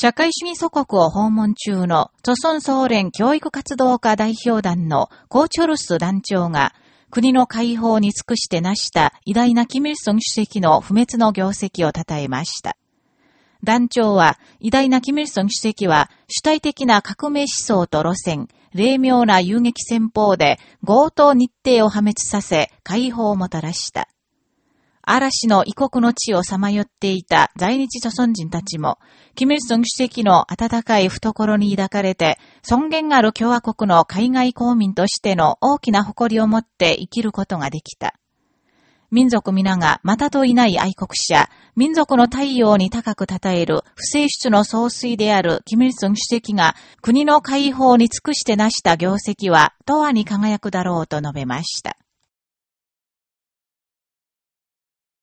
社会主義祖国を訪問中の、著村総連教育活動家代表団のコーチョルス団長が、国の解放に尽くして成した偉大なキム・イルソン主席の不滅の業績を称えました。団長は、偉大なキム・イルソン主席は、主体的な革命思想と路線、霊妙な遊撃戦法で強盗日程を破滅させ、解放をもたらした。嵐の異国の地をさまよっていた在日朝鮮人たちも、キム・イルソン主席の温かい懐に抱かれて、尊厳ある共和国の海外公民としての大きな誇りを持って生きることができた。民族皆がまたといない愛国者、民族の太陽に高く称える不正出の総帥であるキム・イルソン主席が国の解放に尽くして成した業績は、永遠に輝くだろうと述べました。